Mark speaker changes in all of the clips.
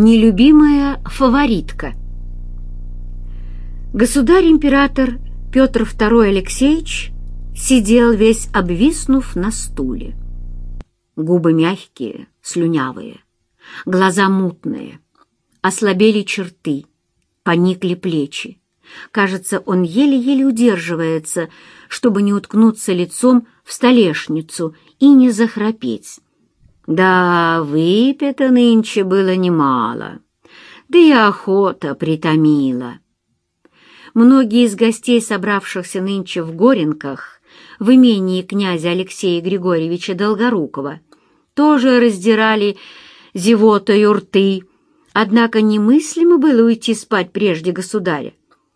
Speaker 1: Нелюбимая фаворитка Государь-император Петр II Алексеевич сидел весь обвиснув на стуле. Губы мягкие, слюнявые, глаза мутные, ослабели черты, поникли плечи. Кажется, он еле-еле удерживается, чтобы не уткнуться лицом в столешницу и не захрапеть. Да, выпито нынче было немало, да и охота притомила. Многие из гостей, собравшихся нынче в Горенках, в имении князя Алексея Григорьевича Долгорукова, тоже раздирали зевотою рты, однако немыслимо было уйти спать прежде государя.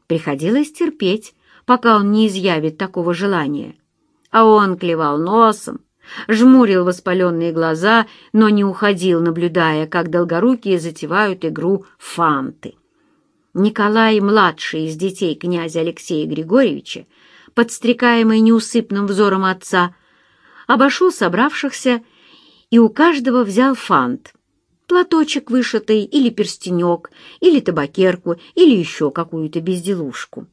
Speaker 1: Приходилось терпеть, пока он не изъявит такого желания. А он клевал носом, жмурил воспаленные глаза, но не уходил, наблюдая, как долгорукие затевают игру фанты. Николай, младший из детей князя Алексея Григорьевича, подстрекаемый неусыпным взором отца, обошел собравшихся и у каждого взял фант, платочек вышитый или перстенек, или табакерку, или еще какую-то безделушку.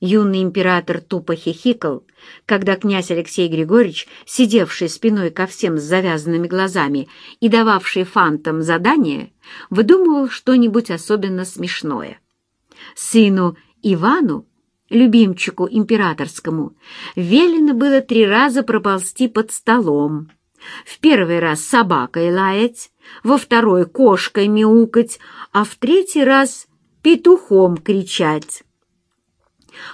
Speaker 1: Юный император тупо хихикал, когда князь Алексей Григорьевич, сидевший спиной ко всем с завязанными глазами и дававший фантам задание, выдумывал что-нибудь особенно смешное. Сыну Ивану, любимчику императорскому, велено было три раза проползти под столом. В первый раз собакой лаять, во второй кошкой мяукать, а в третий раз петухом кричать.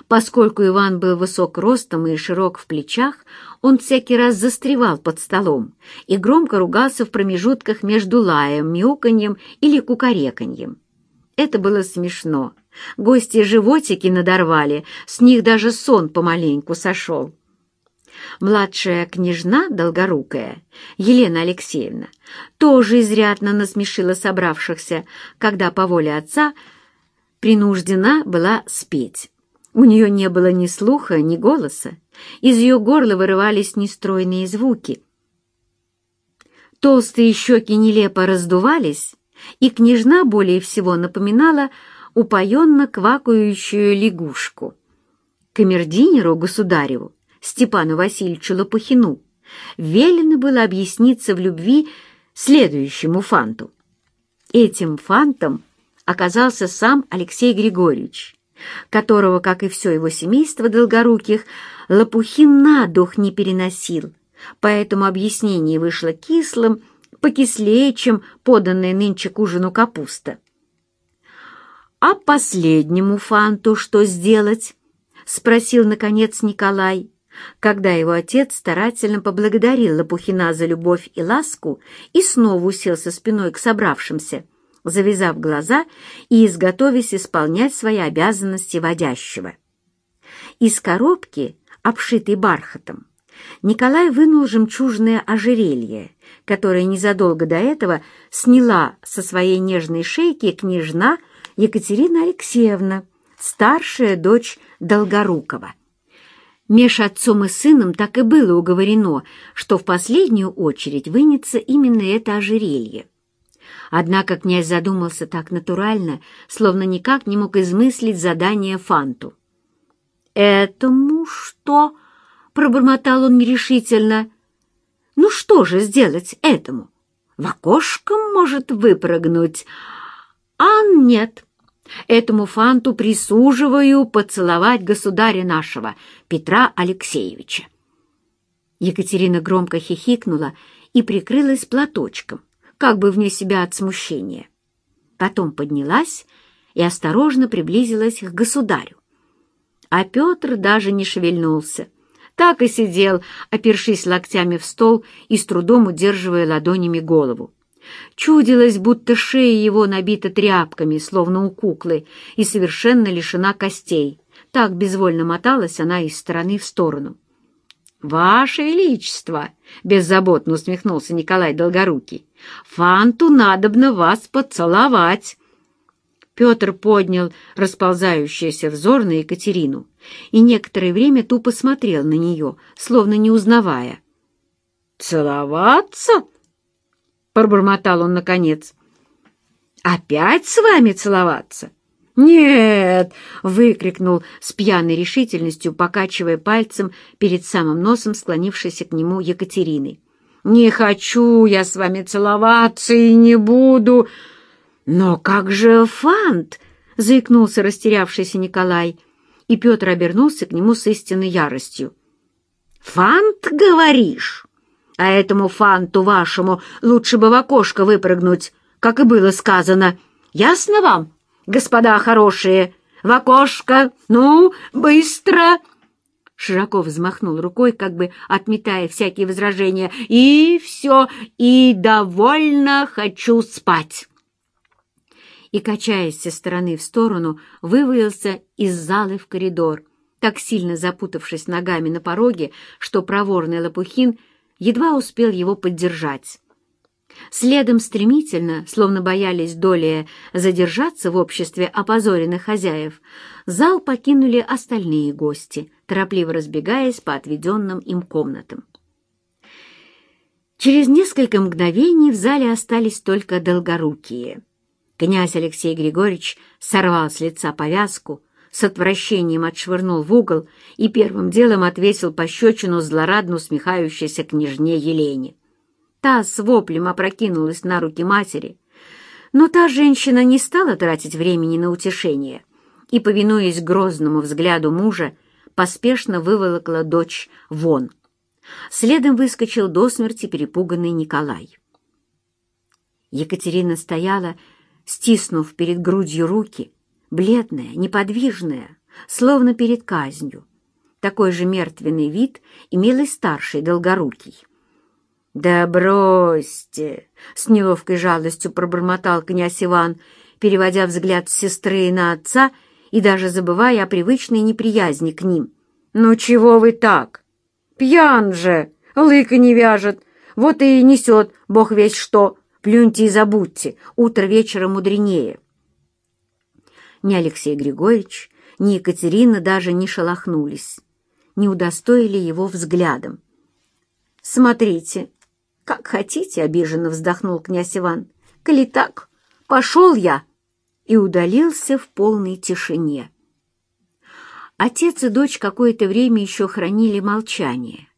Speaker 1: Поскольку Иван был высок ростом и широк в плечах, он всякий раз застревал под столом и громко ругался в промежутках между лаем, мяуканьем или кукареканьем. Это было смешно. Гости животики надорвали, с них даже сон помаленьку сошел. Младшая княжна, долгорукая, Елена Алексеевна, тоже изрядно насмешила собравшихся, когда по воле отца принуждена была спеть. У нее не было ни слуха, ни голоса. Из ее горла вырывались нестройные звуки. Толстые щеки нелепо раздувались, и княжна более всего напоминала упоенно квакающую лягушку. Камердинеру государеву, Степану Васильевичу Лопухину, велено было объясниться в любви следующему фанту. Этим фантом оказался сам Алексей Григорьевич, которого, как и все его семейство долгоруких, Лопухин на дух не переносил, поэтому объяснение вышло кислым, покислее, чем поданная нынче к ужину капуста. «А последнему фанту что сделать?» — спросил, наконец, Николай, когда его отец старательно поблагодарил Лопухина за любовь и ласку и снова уселся спиной к собравшимся — завязав глаза и изготовясь исполнять свои обязанности водящего. Из коробки, обшитой бархатом, Николай вынул жемчужное ожерелье, которое незадолго до этого сняла со своей нежной шейки княжна Екатерина Алексеевна, старшая дочь Долгорукова. Меж отцом и сыном так и было уговорено, что в последнюю очередь вынется именно это ожерелье. Однако князь задумался так натурально, словно никак не мог измыслить задание Фанту. «Этому что?» — пробормотал он нерешительно. «Ну что же сделать этому? В окошко может выпрыгнуть. А нет, этому Фанту присуживаю поцеловать государя нашего, Петра Алексеевича». Екатерина громко хихикнула и прикрылась платочком как бы вне себя от смущения. Потом поднялась и осторожно приблизилась к государю. А Петр даже не шевельнулся. Так и сидел, опершись локтями в стол и с трудом удерживая ладонями голову. Чудилось, будто шея его набита тряпками, словно у куклы, и совершенно лишена костей. Так безвольно моталась она из стороны в сторону. «Ваше Величество!» — беззаботно усмехнулся Николай Долгорукий. «Фанту надобно вас поцеловать!» Петр поднял расползающийся взор на Екатерину и некоторое время тупо смотрел на нее, словно не узнавая. «Целоваться?» — пробормотал он наконец. Опять с вами целоваться? «Нет!» — выкрикнул с пьяной решительностью, покачивая пальцем перед самым носом склонившейся к нему Екатерины. «Не хочу я с вами целоваться и не буду!» «Но как же Фант?» — заикнулся растерявшийся Николай, и Петр обернулся к нему с истинной яростью. «Фант, говоришь? А этому Фанту вашему лучше бы в окошко выпрыгнуть, как и было сказано. Ясно вам?» Господа хорошие! В окошко! Ну, быстро!» Широко взмахнул рукой, как бы отметая всякие возражения. «И все, и довольно хочу спать!» И, качаясь со стороны в сторону, вывалился из залы в коридор, так сильно запутавшись ногами на пороге, что проворный Лопухин едва успел его поддержать. Следом стремительно, словно боялись долее задержаться в обществе опозоренных хозяев, зал покинули остальные гости, торопливо разбегаясь по отведенным им комнатам. Через несколько мгновений в зале остались только долгорукие. Князь Алексей Григорьевич сорвал с лица повязку, с отвращением отшвырнул в угол и первым делом отвесил пощечину злорадно усмехающейся княжне Елене. Та с воплем опрокинулась на руки матери, но та женщина не стала тратить времени на утешение и, повинуясь грозному взгляду мужа, поспешно выволокла дочь вон. Следом выскочил до смерти перепуганный Николай. Екатерина стояла, стиснув перед грудью руки, бледная, неподвижная, словно перед казнью. Такой же мертвенный вид имел и старший Долгорукий. «Да бросьте!» — с неловкой жалостью пробормотал князь Иван, переводя взгляд с сестры на отца и даже забывая о привычной неприязни к ним. «Ну чего вы так? Пьян же! Лыка не вяжет! Вот и несет, бог весь что! Плюньте и забудьте, утро вечера мудренее!» Ни Алексей Григорьевич, ни Екатерина даже не шелохнулись, не удостоили его взглядом. «Смотрите!» «Как хотите», — обиженно вздохнул князь Иван. «Коли так, пошел я!» и удалился в полной тишине. Отец и дочь какое-то время еще хранили молчание.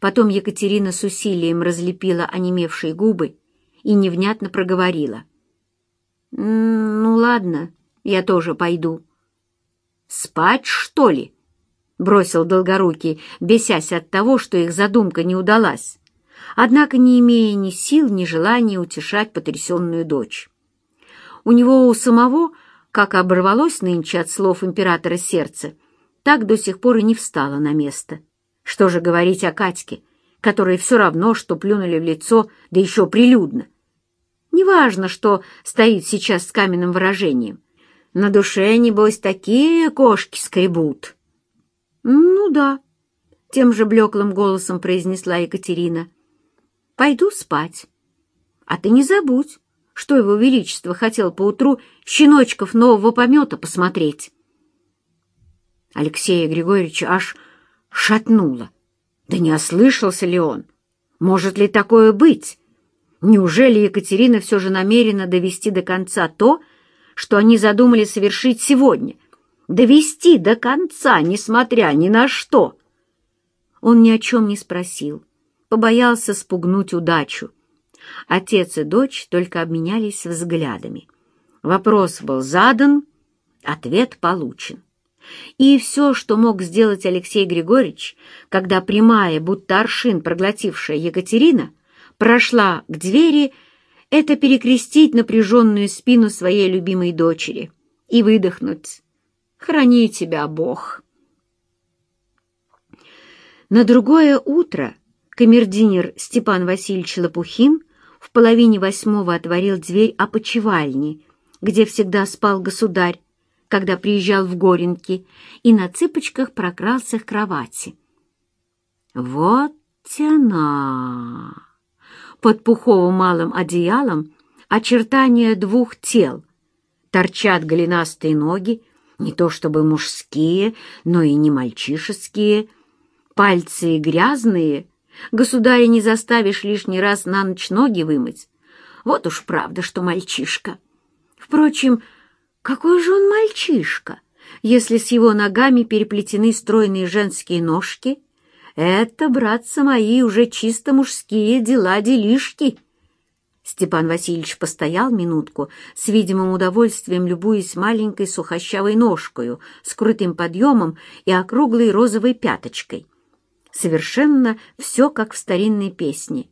Speaker 1: Потом Екатерина с усилием разлепила онемевшие губы и невнятно проговорила. «Ну ладно, я тоже пойду». «Спать, что ли?» — бросил Долгорукий, бесясь от того, что их задумка не удалась однако не имея ни сил, ни желания утешать потрясенную дочь. У него у самого, как оборвалось нынче от слов императора сердце, так до сих пор и не встало на место. Что же говорить о Катьке, которой все равно, что плюнули в лицо, да еще прилюдно. Неважно, что стоит сейчас с каменным выражением. На душе, небось, такие кошки скребут. — Ну да, — тем же блеклым голосом произнесла Екатерина. Пойду спать. А ты не забудь, что его величество хотел поутру щеночков нового помета посмотреть. Алексея Григорьевича аж шатнуло. Да не ослышался ли он? Может ли такое быть? Неужели Екатерина все же намерена довести до конца то, что они задумали совершить сегодня? Довести до конца, несмотря ни на что. Он ни о чем не спросил, побоялся спугнуть удачу. Отец и дочь только обменялись взглядами. Вопрос был задан, ответ получен. И все, что мог сделать Алексей Григорьевич, когда прямая, будто аршин проглотившая Екатерина, прошла к двери, это перекрестить напряженную спину своей любимой дочери и выдохнуть «Храни тебя, Бог!». На другое утро камердинер Степан Васильевич Лопухин в половине восьмого отворил дверь опочивальни, где всегда спал государь, когда приезжал в Горенки, и на цыпочках прокрался к кровати. Вот она! Под пуховым малым одеялом очертания двух тел. Торчат голенастые ноги, не то чтобы мужские, но и не мальчишеские, пальцы грязные — Государя не заставишь лишний раз на ночь ноги вымыть. Вот уж правда, что мальчишка. Впрочем, какой же он мальчишка, если с его ногами переплетены стройные женские ножки? Это, братцы мои, уже чисто мужские дела-делишки. Степан Васильевич постоял минутку, с видимым удовольствием любуясь маленькой сухощавой ножкою, с крутым подъемом и округлой розовой пяточкой. Совершенно все как в старинной песне.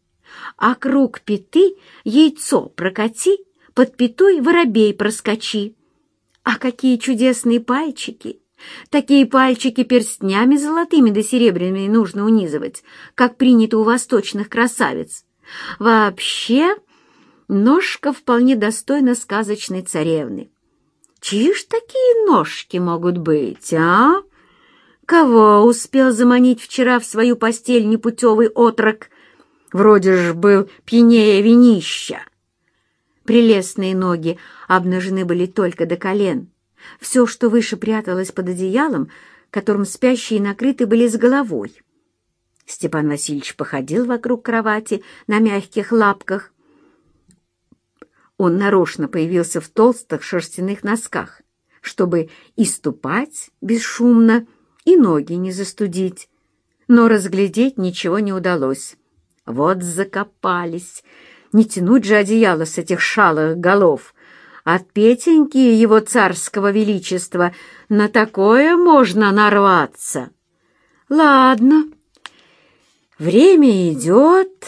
Speaker 1: А круг пяты яйцо прокати, под пятой воробей проскочи. А какие чудесные пальчики! Такие пальчики перстнями золотыми да серебряными нужно унизывать, как принято у восточных красавиц. Вообще, Ножка вполне достойна сказочной царевны. Чьи ж такие ножки могут быть, а? Кого успел заманить вчера в свою постель непутевый отрок? Вроде ж был пьянее винища. Прелестные ноги обнажены были только до колен. Все, что выше пряталось под одеялом, которым спящие накрыты были с головой. Степан Васильевич походил вокруг кровати на мягких лапках, он нарочно появился в толстых шерстяных носках, чтобы и ступать бесшумно, и ноги не застудить. Но разглядеть ничего не удалось. Вот закопались. Не тянуть же одеяло с этих шалых голов. От Петеньки его царского величества на такое можно нарваться. Ладно, время идет.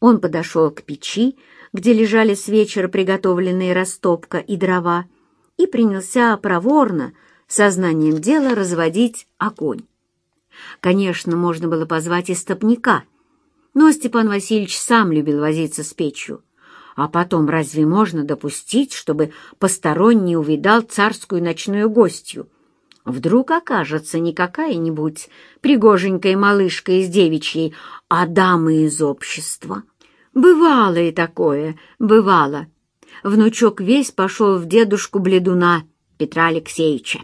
Speaker 1: Он подошел к печи, где лежали с вечера приготовленные растопка и дрова, и принялся проворно, сознанием дела, разводить огонь. Конечно, можно было позвать истопника, но Степан Васильевич сам любил возиться с печью. А потом разве можно допустить, чтобы посторонний увидал царскую ночную гостью? Вдруг окажется не какая-нибудь пригоженькая малышка из девичьей, а дама из общества. Бывало и такое, бывало. Внучок весь пошел в дедушку Бледуна Петра Алексеевича.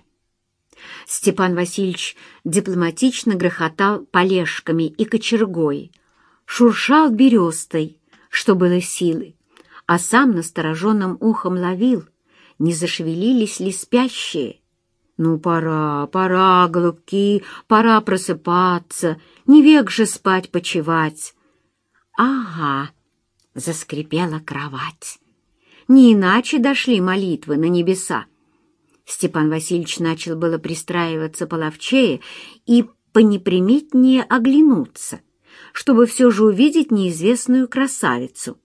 Speaker 1: Степан Васильевич дипломатично грохотал полежками и кочергой, шуршал берестой, что было силы, а сам настороженным ухом ловил, не зашевелились ли спящие. «Ну, пора, пора, голубки, пора просыпаться, не век же спать-почевать». «Ага», заскрипела кровать. Не иначе дошли молитвы на небеса. Степан Васильевич начал было пристраиваться половчее и понеприметнее оглянуться, чтобы все же увидеть неизвестную красавицу.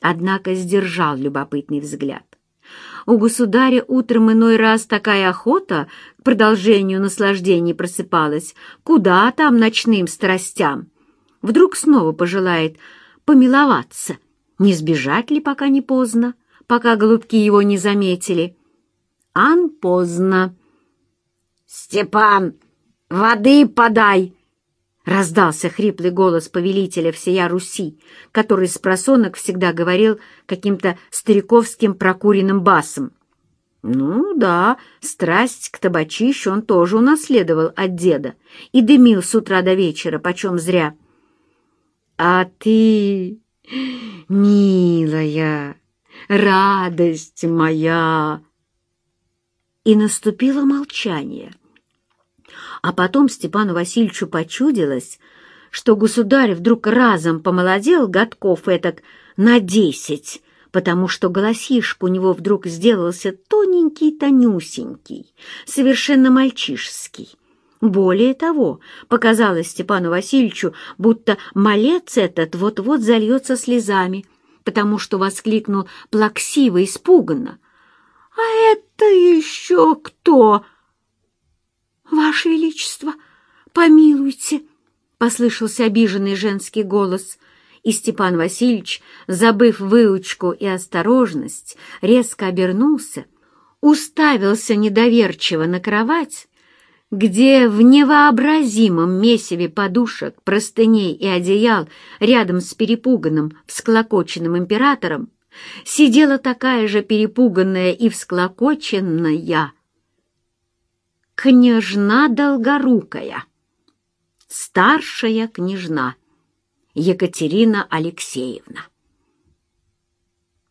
Speaker 1: Однако сдержал любопытный взгляд. У государя утром иной раз такая охота к продолжению наслаждений просыпалась, куда там ночным страстям. Вдруг снова пожелает помиловаться — не сбежать ли, пока не поздно, пока голубки его не заметили? Ан поздно. «Степан, воды подай!» Раздался хриплый голос повелителя всея Руси, который с просонок всегда говорил каким-то стариковским прокуренным басом. Ну да, страсть к табачищу он тоже унаследовал от деда и дымил с утра до вечера, почем зря. «А ты «Милая, радость моя!» И наступило молчание. А потом Степану Васильевичу почудилось, что государь вдруг разом помолодел годков этак на десять, потому что голосишка у него вдруг сделался тоненький-тонюсенький, совершенно мальчишеский. Более того, показалось Степану Васильевичу, будто малец этот вот-вот зальется слезами, потому что воскликнул плаксиво, испуганно. «А это еще кто?» «Ваше Величество, помилуйте!» — послышался обиженный женский голос, и Степан Васильевич, забыв выучку и осторожность, резко обернулся, уставился недоверчиво на кровать где в невообразимом месиве подушек, простыней и одеял рядом с перепуганным, всклокоченным императором сидела такая же перепуганная и всклокоченная княжна Долгорукая, старшая княжна Екатерина Алексеевна.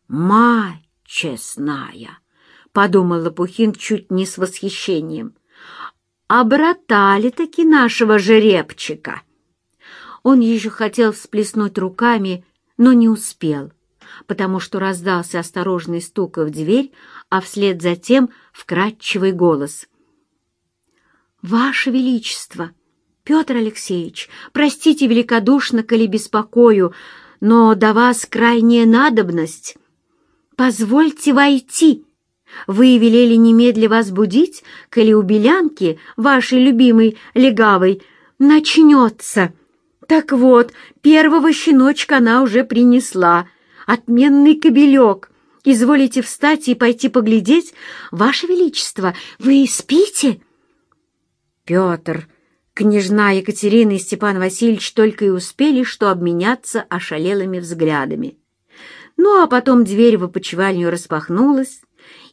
Speaker 1: «Мать честная», — подумал Лопухин чуть не с восхищением. «Обратали-таки нашего жеребчика». Он еще хотел всплеснуть руками, но не успел, потому что раздался осторожный стук в дверь, а вслед за тем вкрадчивый голос. «Ваше Величество! Петр Алексеевич, простите великодушно, коли беспокою, но до вас крайняя надобность. Позвольте войти. Вы велели немедля вас будить, коли у белянки, вашей любимой легавой, начнется. Так вот, первого щеночка она уже принесла. Отменный кобелек. Изволите встать и пойти поглядеть? Ваше Величество, вы спите? Петр Княжна Екатерина и Степан Васильевич только и успели, что обменяться ошалелыми взглядами. Ну, а потом дверь в опочивальню распахнулась,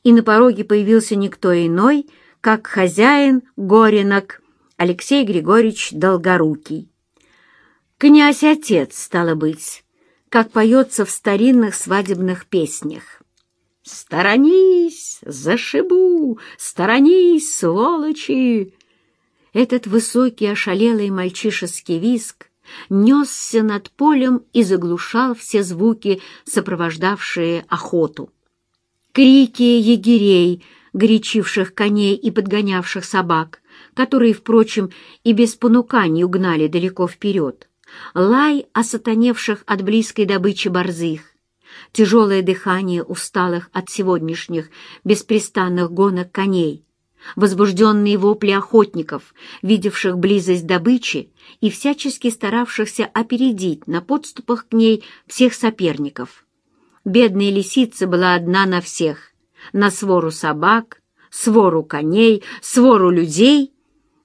Speaker 1: и на пороге появился никто иной, как хозяин Горинок Алексей Григорьевич Долгорукий. Князь-отец, стало быть, как поется в старинных свадебных песнях. «Сторонись, зашибу! Сторонись, сволочи!» Этот высокий ошалелый мальчишеский виск несся над полем и заглушал все звуки, сопровождавшие охоту. Крики егерей, горячивших коней и подгонявших собак, которые, впрочем, и без понуканий угнали далеко вперед, лай осатаневших от близкой добычи борзых, тяжелое дыхание усталых от сегодняшних беспрестанных гонок коней, возбужденные вопли охотников, видевших близость добычи и всячески старавшихся опередить на подступах к ней всех соперников. Бедная лисица была одна на всех, на свору собак, свору коней, свору людей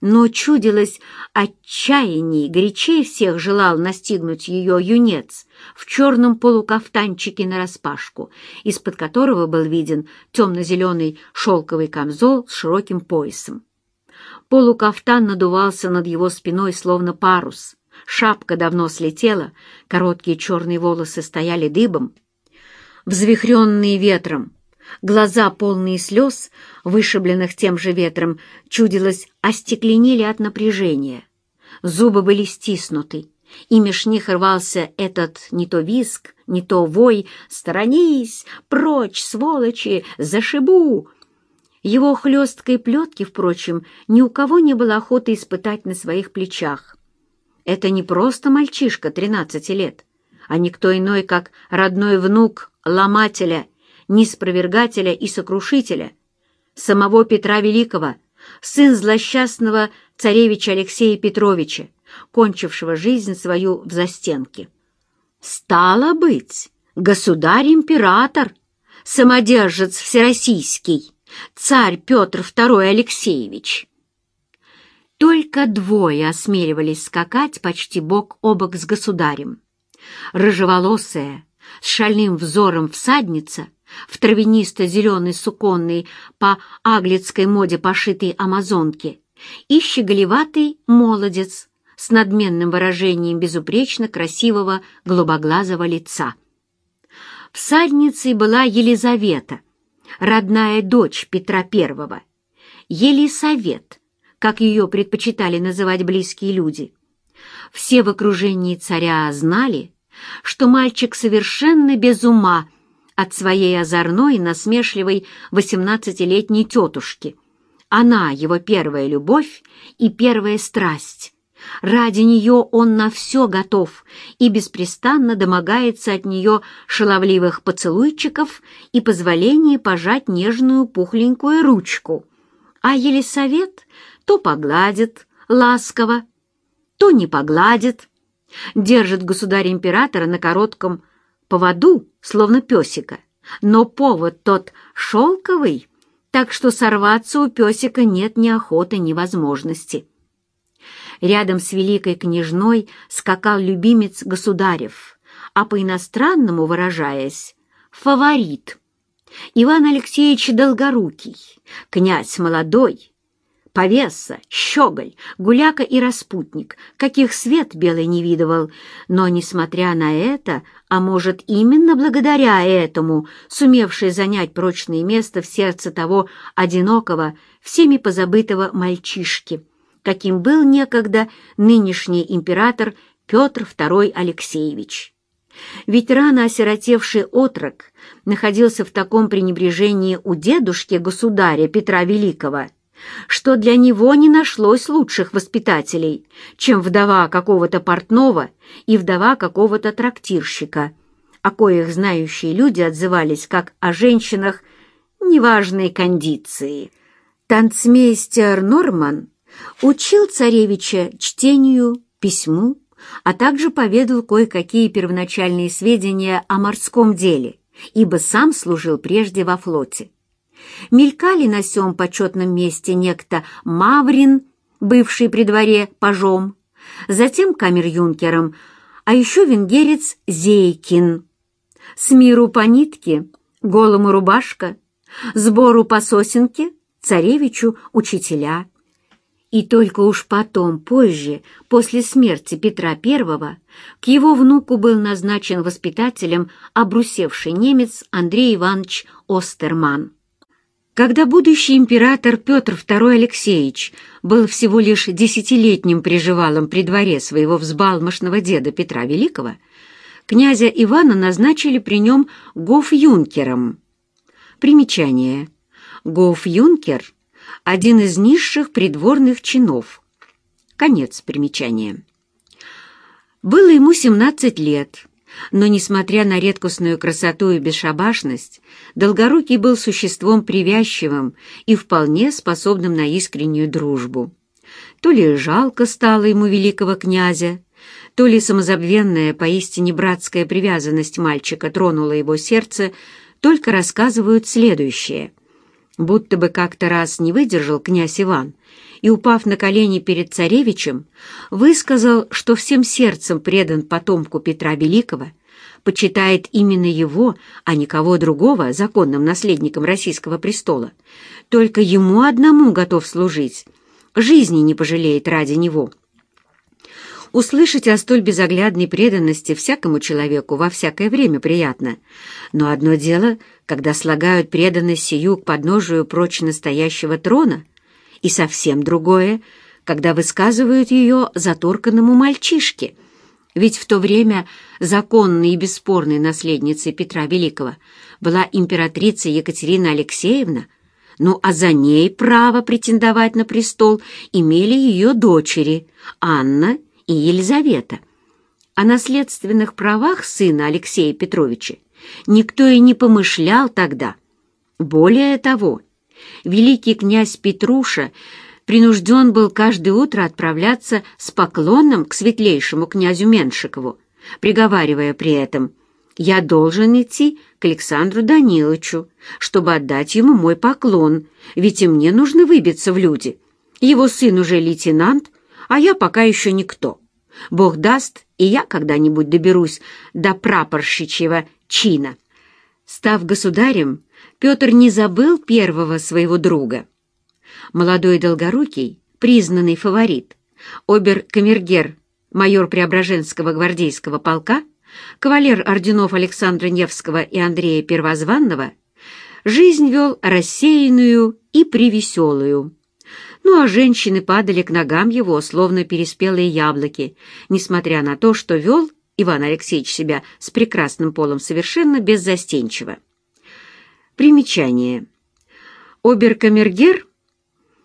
Speaker 1: но чудилось отчаяние, горячее всех желал настигнуть ее юнец в черном полукафтанчике нараспашку, из-под которого был виден темно-зеленый шелковый камзол с широким поясом. Полукафтан надувался над его спиной, словно парус. Шапка давно слетела, короткие черные волосы стояли дыбом. Взвихренные ветром, Глаза, полные слез, вышибленных тем же ветром, чудилось, остекленели от напряжения. Зубы были стиснуты, и меж них рвался этот не то виск, не то вой «Сторонись! Прочь, сволочи! Зашибу!» Его хлесткой плетки, впрочем, ни у кого не было охоты испытать на своих плечах. Это не просто мальчишка тринадцати лет, а никто иной, как родной внук ломателя — неспровергателя и сокрушителя, самого Петра Великого, сын злосчастного царевича Алексея Петровича, кончившего жизнь свою в застенке. «Стало быть, государь-император, самодержец всероссийский, царь Петр II Алексеевич». Только двое осмеливались скакать почти бок о бок с государем. Рыжеволосая, с шальным взором всадница — в травянисто-зеленой суконной по аглицкой моде пошитой амазонке, и щеголеватый молодец с надменным выражением безупречно красивого голубоглазого лица. Всадницей была Елизавета, родная дочь Петра I, Елисавет, как ее предпочитали называть близкие люди. Все в окружении царя знали, что мальчик совершенно без ума от своей озорной насмешливой восемнадцатилетней тетушки. Она — его первая любовь и первая страсть. Ради нее он на все готов и беспрестанно домогается от нее шаловливых поцелуйчиков и позволения пожать нежную пухленькую ручку. А Елисавет то погладит ласково, то не погладит, держит государя-императора на коротком поводу, словно песика, но повод тот шелковый, так что сорваться у песика нет ни охоты, ни возможности. Рядом с великой княжной скакал любимец государев, а по-иностранному выражаясь, фаворит. Иван Алексеевич Долгорукий, князь молодой, повеса, щеголь, гуляка и распутник, каких свет белый не видывал. Но, несмотря на это, а может, именно благодаря этому, сумевший занять прочное место в сердце того одинокого, всеми позабытого мальчишки, каким был некогда нынешний император Петр II Алексеевич. Ведь рано осиротевший отрок находился в таком пренебрежении у дедушки государя Петра Великого, что для него не нашлось лучших воспитателей, чем вдова какого-то портного и вдова какого-то трактирщика, о коих знающие люди отзывались как о женщинах неважной кондиции. Танцмейстер Норман учил царевича чтению, письму, а также поведал кое-какие первоначальные сведения о морском деле, ибо сам служил прежде во флоте. Мелькали на сём почетном месте некто Маврин, бывший при дворе пажом, затем камер-юнкером, а еще венгерец Зейкин. С миру по нитке, голому рубашка, сбору по сосенке, царевичу учителя — и только уж потом, позже, после смерти Петра I, к его внуку был назначен воспитателем обрусевший немец Андрей Иванович Остерман. Когда будущий император Петр II Алексеевич был всего лишь десятилетним приживалом при дворе своего взбалмошного деда Петра Великого, князя Ивана назначили при нем гоф-юнкером. Примечание. Гоф-юнкер — один из низших придворных чинов. Конец примечания. Было ему 17 лет, но, несмотря на редкостную красоту и бесшабашность, Долгорукий был существом привязчивым и вполне способным на искреннюю дружбу. То ли жалко стало ему великого князя, то ли самозабвенная, поистине братская привязанность мальчика тронула его сердце, только рассказывают следующее — Будто бы как-то раз не выдержал князь Иван и, упав на колени перед царевичем, высказал, что всем сердцем предан потомку Петра Великого, почитает именно его, а никого другого, законным наследником российского престола, только ему одному готов служить, жизни не пожалеет ради него. Услышать о столь безоглядной преданности всякому человеку во всякое время приятно, но одно дело — когда слагают преданность сию к подножию прочно стоящего трона, и совсем другое, когда высказывают ее заторканному мальчишке. Ведь в то время законной и бесспорной наследницей Петра Великого была императрица Екатерина Алексеевна, ну а за ней право претендовать на престол имели ее дочери Анна и Елизавета. О наследственных правах сына Алексея Петровича Никто и не помышлял тогда. Более того, великий князь Петруша принужден был каждое утро отправляться с поклоном к светлейшему князю Меншикову, приговаривая при этом «Я должен идти к Александру Даниловичу, чтобы отдать ему мой поклон, ведь и мне нужно выбиться в люди. Его сын уже лейтенант, а я пока еще никто. Бог даст, и я когда-нибудь доберусь до прапорщичьего чина. Став государем, Петр не забыл первого своего друга. Молодой Долгорукий, признанный фаворит, обер-камергер, майор Преображенского гвардейского полка, кавалер орденов Александра Невского и Андрея Первозванного, жизнь вел рассеянную и привеселую. Ну а женщины падали к ногам его, словно переспелые яблоки, несмотря на то, что вел Иван Алексеевич себя с прекрасным полом совершенно беззастенчиво. Примечание. Оберкамергер,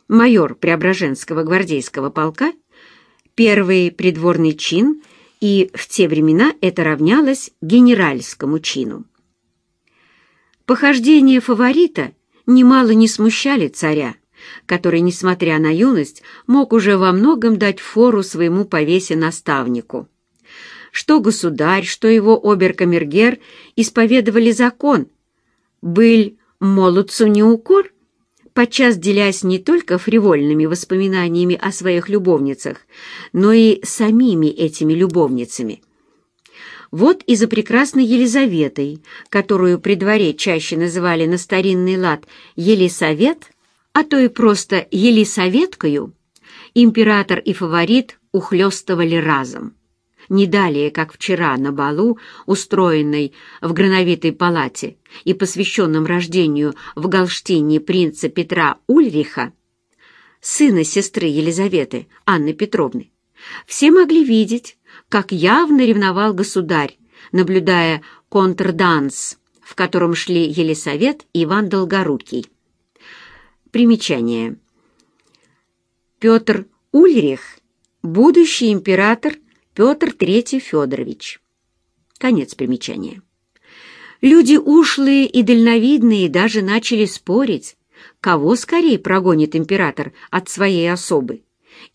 Speaker 1: майор Преображенского гвардейского полка, первый придворный чин, и в те времена это равнялось генеральскому чину. Похождения фаворита немало не смущали царя, который, несмотря на юность, мог уже во многом дать фору своему повесе-наставнику что государь, что его оберкамергер исповедовали закон. Быль молодцу не укор, подчас делясь не только фривольными воспоминаниями о своих любовницах, но и самими этими любовницами. Вот и за прекрасной Елизаветой, которую при дворе чаще называли на старинный лад Елисавет, а то и просто Елисаветкою, император и фаворит ухлёстывали разом. Не далее, как вчера на балу, устроенной в Грановитой палате и посвященном рождению в Галштине принца Петра Ульриха, сына сестры Елизаветы, Анны Петровны, все могли видеть, как явно ревновал государь, наблюдая контрданс, в котором шли Елисавет и Иван Долгорукий. Примечание. Петр Ульрих, будущий император Петр III Федорович. Конец примечания. Люди ушлые и дальновидные даже начали спорить, кого скорее прогонит император от своей особы.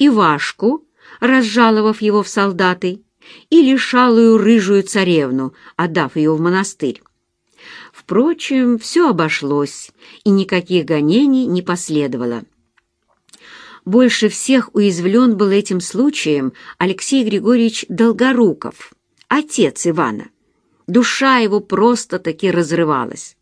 Speaker 1: Ивашку, разжаловав его в солдаты, или шалую рыжую царевну, отдав ее в монастырь. Впрочем, все обошлось, и никаких гонений не последовало. Больше всех уязвлен был этим случаем Алексей Григорьевич Долгоруков, отец Ивана. Душа его просто-таки разрывалась.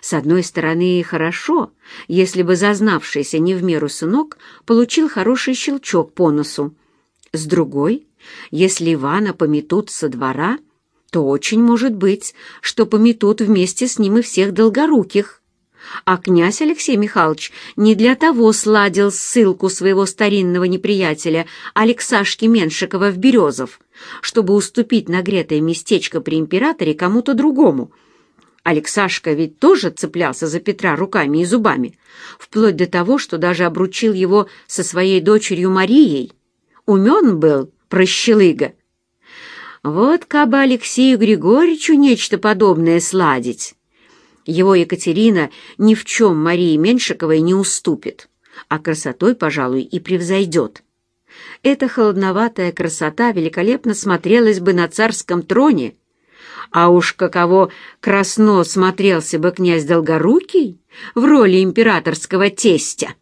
Speaker 1: С одной стороны, хорошо, если бы зазнавшийся не в меру сынок получил хороший щелчок по носу. С другой, если Ивана пометут со двора, то очень может быть, что пометут вместе с ним и всех долгоруких. А князь Алексей Михайлович не для того сладил ссылку своего старинного неприятеля Алексашки Меншикова в Березов, чтобы уступить нагретое местечко при императоре кому-то другому. Алексашка ведь тоже цеплялся за Петра руками и зубами, вплоть до того, что даже обручил его со своей дочерью Марией. Умен был прощелыга. Вот кабы Алексею Григорьевичу нечто подобное сладить, его Екатерина ни в чем Марии Меншиковой не уступит, а красотой, пожалуй, и превзойдет. Эта холодноватая красота великолепно смотрелась бы на царском троне, а уж каково красно смотрелся бы князь Долгорукий в роли императорского тестя.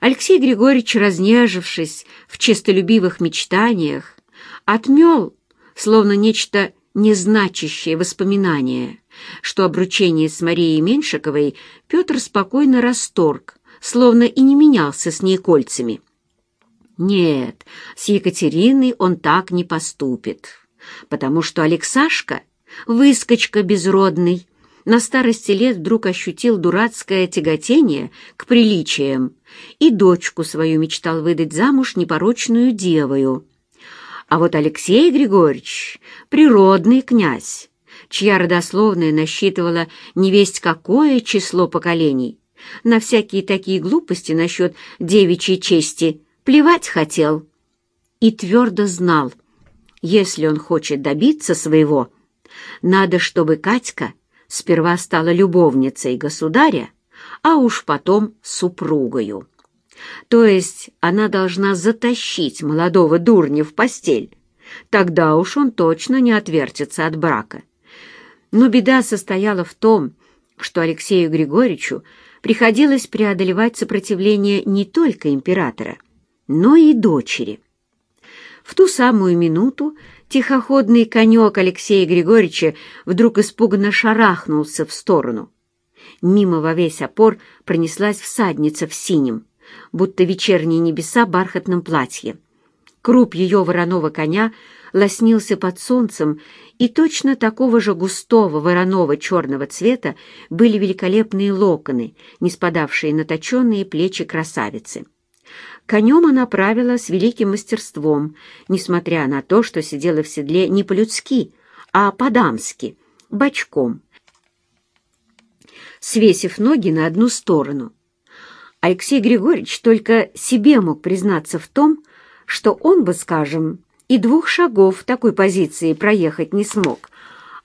Speaker 1: Алексей Григорьевич, разнежившись в честолюбивых мечтаниях, отмел, словно нечто незначащее воспоминание, что обручение с Марией Меншиковой Петр спокойно расторг, словно и не менялся с ней кольцами. Нет, с Екатериной он так не поступит, потому что Алексашка, выскочка безродный, на старости лет вдруг ощутил дурацкое тяготение к приличиям и дочку свою мечтал выдать замуж непорочную девою. А вот Алексей Григорьевич — природный князь, чья родословная насчитывала невесть какое число поколений. На всякие такие глупости насчет девичьей чести плевать хотел. И твердо знал, если он хочет добиться своего, надо, чтобы Катька сперва стала любовницей государя, а уж потом супругою. То есть она должна затащить молодого дурня в постель. Тогда уж он точно не отвертится от брака. Но беда состояла в том, что Алексею Григорьевичу приходилось преодолевать сопротивление не только императора, но и дочери. В ту самую минуту тихоходный конек Алексея Григорьевича вдруг испуганно шарахнулся в сторону. Мимо во весь опор пронеслась всадница в синем будто вечерние небеса бархатном платье. Круп ее вороного коня лоснился под солнцем, и точно такого же густого вороного черного цвета были великолепные локоны, не спадавшие на точенные плечи красавицы. Конем она правила с великим мастерством, несмотря на то, что сидела в седле не по-людски, а по-дамски, бочком, свесив ноги на одну сторону — Алексей Григорьевич только себе мог признаться в том, что он бы, скажем, и двух шагов в такой позиции проехать не смог,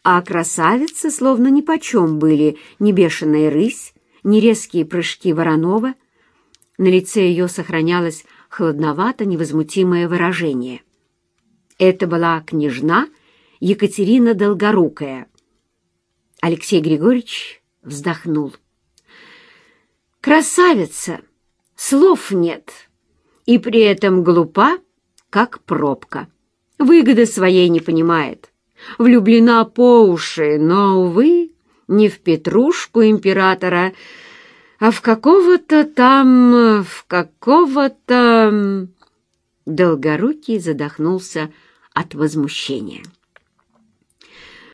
Speaker 1: а красавицы словно нипочем были ни бешеная рысь, ни резкие прыжки Воронова. На лице ее сохранялось холодновато-невозмутимое выражение. Это была княжна Екатерина Долгорукая. Алексей Григорьевич вздохнул. Красавица, слов нет, и при этом глупа, как пробка выгоды своей не понимает. Влюблена по уши, но, увы, не в петрушку императора, а в какого-то там, в какого-то...» Долгорукий задохнулся от возмущения.